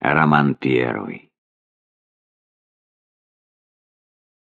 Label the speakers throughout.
Speaker 1: Роман первый.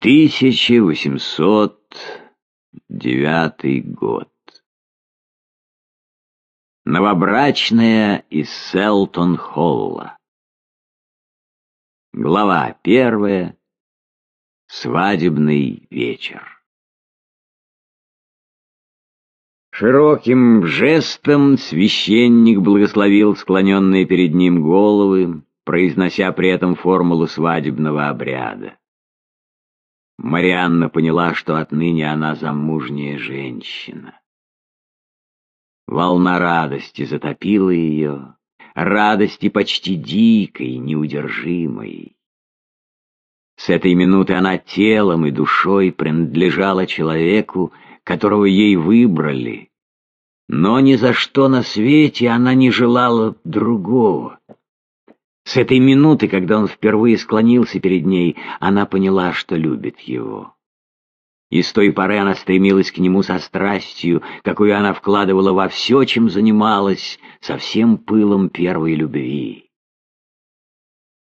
Speaker 1: 1809 год. Новобрачная из Селтон-Холла. Глава первая. Свадебный вечер. Широким жестом священник благословил склоненные перед ним головы, произнося при этом формулу свадебного обряда. Марианна поняла, что отныне она замужняя женщина. Волна радости затопила ее, радости почти дикой, неудержимой. С этой минуты она телом и душой принадлежала человеку, которого ей выбрали, но ни за что на свете она не желала другого. С этой минуты, когда он впервые склонился перед ней, она поняла, что любит его. И с той поры она стремилась к нему со страстью, какую она вкладывала во все, чем занималась, со всем пылом первой любви.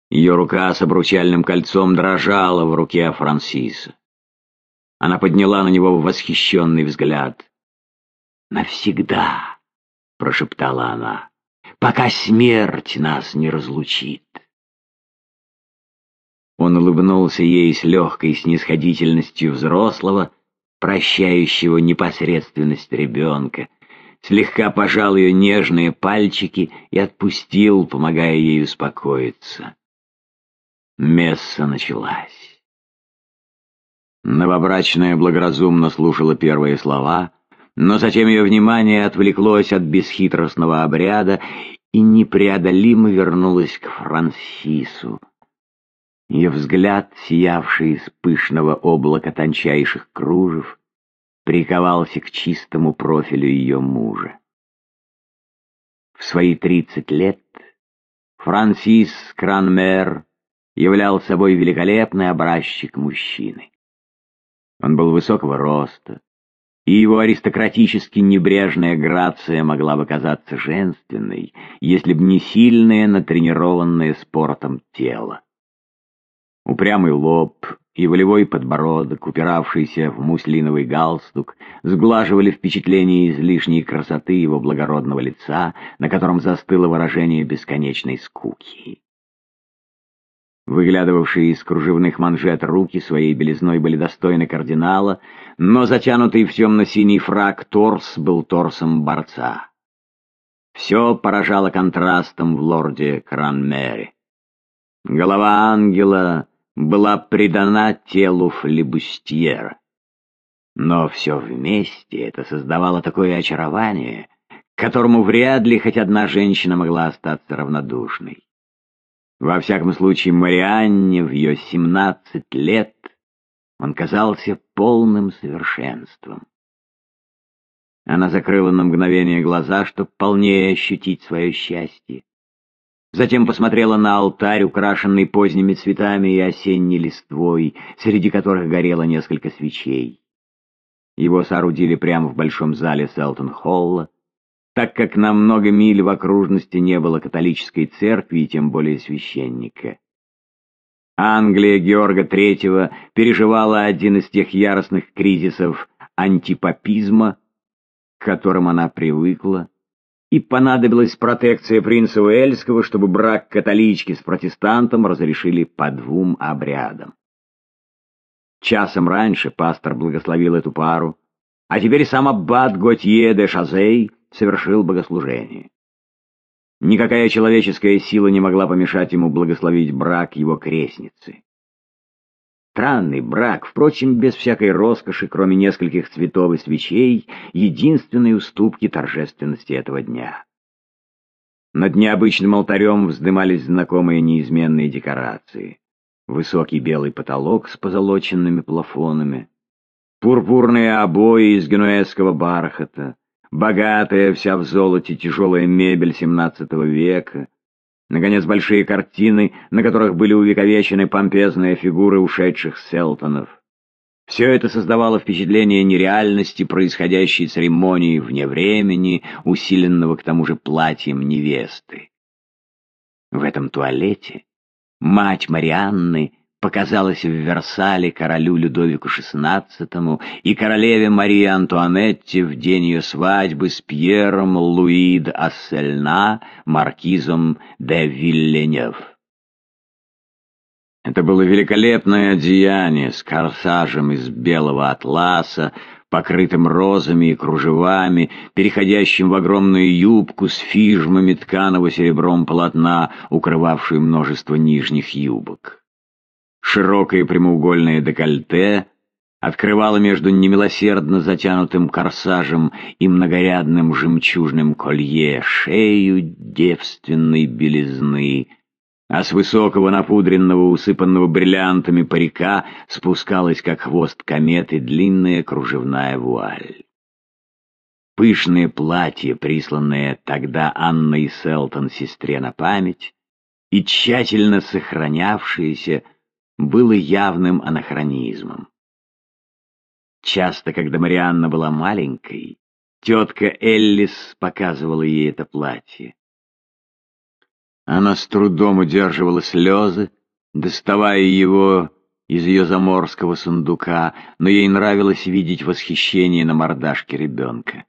Speaker 1: Ее рука с обручальным кольцом дрожала в руке Франсиса. Она подняла на него восхищенный взгляд. «Навсегда!» — прошептала она, — «пока смерть нас не разлучит». Он улыбнулся ей с легкой снисходительностью взрослого, прощающего непосредственность ребенка, слегка пожал ее нежные пальчики и отпустил, помогая ей успокоиться. Месса началась. Новобрачная благоразумно слушала первые слова, но затем ее внимание отвлеклось от бесхитростного обряда и непреодолимо вернулось к Франсису. Ее взгляд, сиявший из пышного облака тончайших кружев, приковался к чистому профилю ее мужа. В свои тридцать лет Франсис Кранмер являл собой великолепный образчик мужчины. Он был высокого роста, и его аристократически небрежная грация могла бы казаться женственной, если б не сильное, натренированное спортом тело. Упрямый лоб и волевой подбородок, упиравшийся в муслиновый галстук, сглаживали впечатление излишней красоты его благородного лица, на котором застыло выражение бесконечной скуки. Выглядывавшие из кружевных манжет руки своей белизной были достойны кардинала, но затянутый в темно-синий фраг торс был торсом борца. Все поражало контрастом в лорде Кранмере. Голова ангела была придана телу флебустьера. Но все вместе это создавало такое очарование, к которому вряд ли хоть одна женщина могла остаться равнодушной. Во всяком случае, Марианне в ее семнадцать лет он казался полным совершенством. Она закрыла на мгновение глаза, чтобы полнее ощутить свое счастье. Затем посмотрела на алтарь, украшенный поздними цветами и осенней листвой, среди которых горело несколько свечей. Его соорудили прямо в большом зале Селтон-Холла, так как на много миль в окружности не было католической церкви и тем более священника. Англия Георга III переживала один из тех яростных кризисов антипапизма, к которым она привыкла, и понадобилась протекция принца Уэльского, чтобы брак католички с протестантом разрешили по двум обрядам. Часом раньше пастор благословил эту пару, а теперь сам аббат Готье де Шазей совершил богослужение. Никакая человеческая сила не могла помешать ему благословить брак его крестницы. Странный брак, впрочем, без всякой роскоши, кроме нескольких цветов и свечей, единственной уступки торжественности этого дня. Над необычным алтарем вздымались знакомые неизменные декорации. Высокий белый потолок с позолоченными плафонами, пурпурные обои из генуэзского бархата, богатая вся в золоте тяжелая мебель XVII века, наконец большие картины, на которых были увековечены помпезные фигуры ушедших селтонов. Все это создавало впечатление нереальности происходящей церемонии вне времени, усиленного к тому же платьем невесты. В этом туалете мать Марианны показалась в Версале королю Людовику XVI и королеве Марии Антуанетте в день ее свадьбы с Пьером Луи де Ассельна, маркизом де Вильленев. Это было великолепное одеяние с корсажем из белого атласа, покрытым розами и кружевами, переходящим в огромную юбку с фижмами тканого серебром полотна, укрывавшую множество нижних юбок. Широкое прямоугольное декольте открывало между немилосердно затянутым корсажем и многорядным жемчужным колье шею девственной белизны, а с высокого напудренного, усыпанного бриллиантами парика спускалась, как хвост кометы, длинная кружевная вуаль. Пышное платье, присланное тогда Анной Селтон сестре на память, и тщательно сохранявшееся, было явным анахронизмом. Часто, когда Марианна была маленькой, тетка Эллис показывала ей это платье. Она с трудом удерживала слезы, доставая его из ее заморского сундука, но ей нравилось видеть восхищение на мордашке ребенка.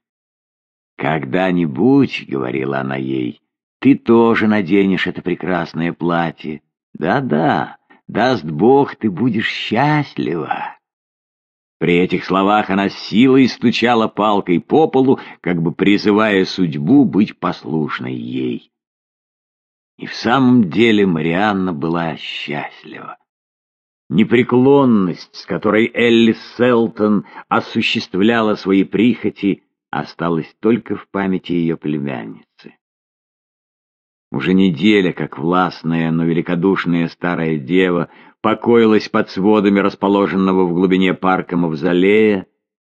Speaker 1: «Когда-нибудь, — говорила она ей, — ты тоже наденешь это прекрасное платье. Да-да, даст Бог, ты будешь счастлива». При этих словах она силой стучала палкой по полу, как бы призывая судьбу быть послушной ей. И в самом деле Марианна была счастлива. Непреклонность, с которой Элли Селтон осуществляла свои прихоти, осталась только в памяти ее племянницы. Уже неделя, как властная, но великодушная старая дева покоилась под сводами расположенного в глубине парка Мавзолея,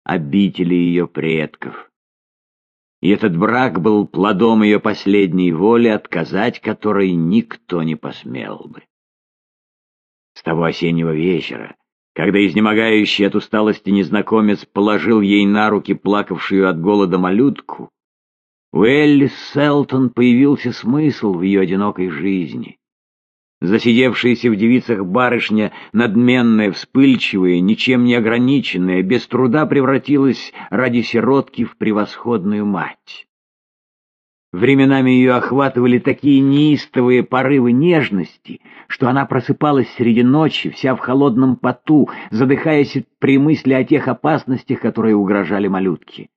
Speaker 1: обители ее предков и этот брак был плодом ее последней воли, отказать которой никто не посмел бы. С того осеннего вечера, когда изнемогающий от усталости незнакомец положил ей на руки плакавшую от голода малютку, у Элли Селтон появился смысл в ее одинокой жизни. Засидевшаяся в девицах барышня, надменная, вспыльчивая, ничем не ограниченная, без труда превратилась ради сиротки в превосходную мать. Временами ее охватывали такие неистовые порывы нежности, что она просыпалась среди ночи, вся в холодном поту, задыхаясь при мысли о тех опасностях, которые угрожали малютке.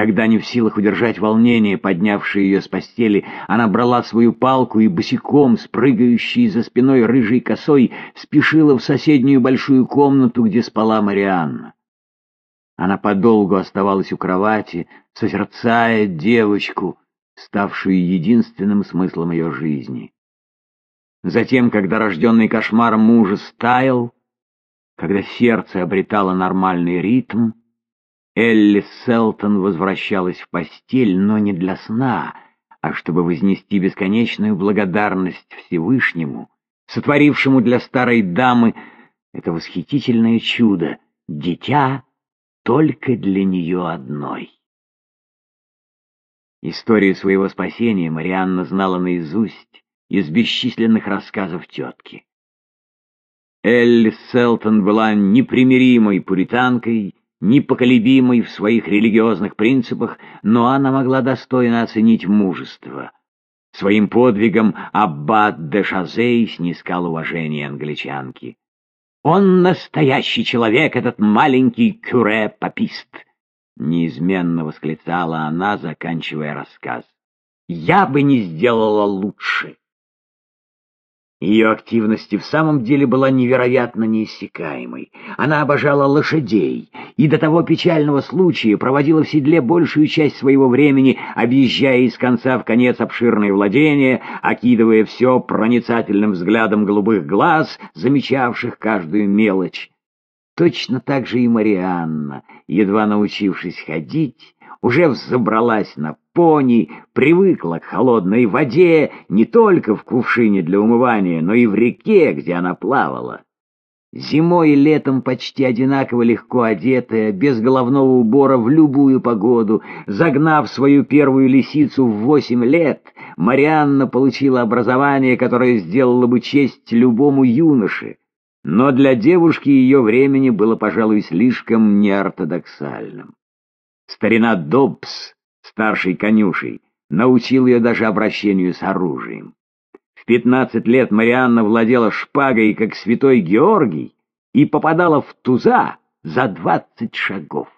Speaker 1: Когда не в силах удержать волнение, поднявшее ее с постели, она брала свою палку и босиком, спрыгающей за спиной рыжей косой, спешила в соседнюю большую комнату, где спала Марианна. Она подолгу оставалась у кровати, созерцая девочку, ставшую единственным смыслом ее жизни. Затем, когда рожденный кошмаром мужа стаял, когда сердце обретало нормальный ритм, Элли Селтон возвращалась в постель, но не для сна, а чтобы вознести бесконечную благодарность Всевышнему, сотворившему для старой дамы это восхитительное чудо — дитя только для нее одной. Историю своего спасения Марианна знала наизусть из бесчисленных рассказов тетки. Элли Селтон была непримиримой пуританкой непоколебимой в своих религиозных принципах, но она могла достойно оценить мужество. Своим подвигом аббат де Шазей снискал уважение англичанки. «Он настоящий человек, этот маленький кюре-папист!» Неизменно восклицала она, заканчивая рассказ. «Я бы не сделала лучше!» Ее активность в самом деле была невероятно неиссякаемой. Она обожала лошадей и до того печального случая проводила в седле большую часть своего времени, объезжая из конца в конец обширные владения, окидывая все проницательным взглядом голубых глаз, замечавших каждую мелочь. Точно так же и Марианна, едва научившись ходить, уже взобралась на пони, привыкла к холодной воде не только в кувшине для умывания, но и в реке, где она плавала. Зимой и летом почти одинаково легко одетая, без головного убора в любую погоду, загнав свою первую лисицу в восемь лет, Марианна получила образование, которое сделало бы честь любому юноше. Но для девушки ее времени было, пожалуй, слишком неортодоксальным. Старина Добс, старший конюшей, научил ее даже обращению с оружием. В пятнадцать лет Марианна владела шпагой, как святой Георгий, и попадала в туза за двадцать шагов.